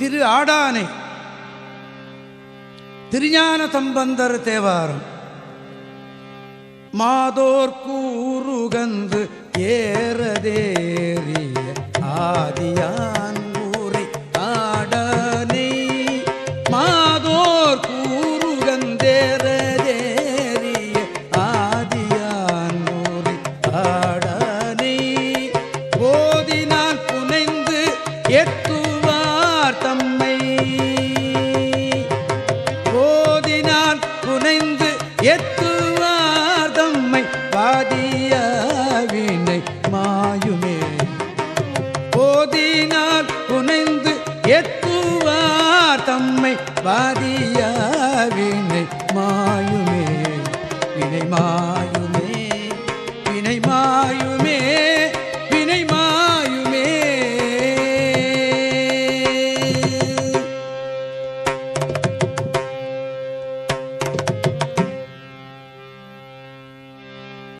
திரு ஆடானை திருஞான சம்பந்தர் தேவாரம். மாதோர் கூறுகந்து ஏறதேறிய ஆதியான் ஊரை ஆடானை. மாதோர் கூறுகந்தேறதேறிய ஆதியான் ஊரை ஆடானை. போதினால் புனைந்து எத்து புனைந்து எத்துவார் தம்மை. பாதிய மாயுமே. போதினால் புனைந்து எத்துவார் தம்மை. பாதிய மாயுமே. வினை மாயுமே.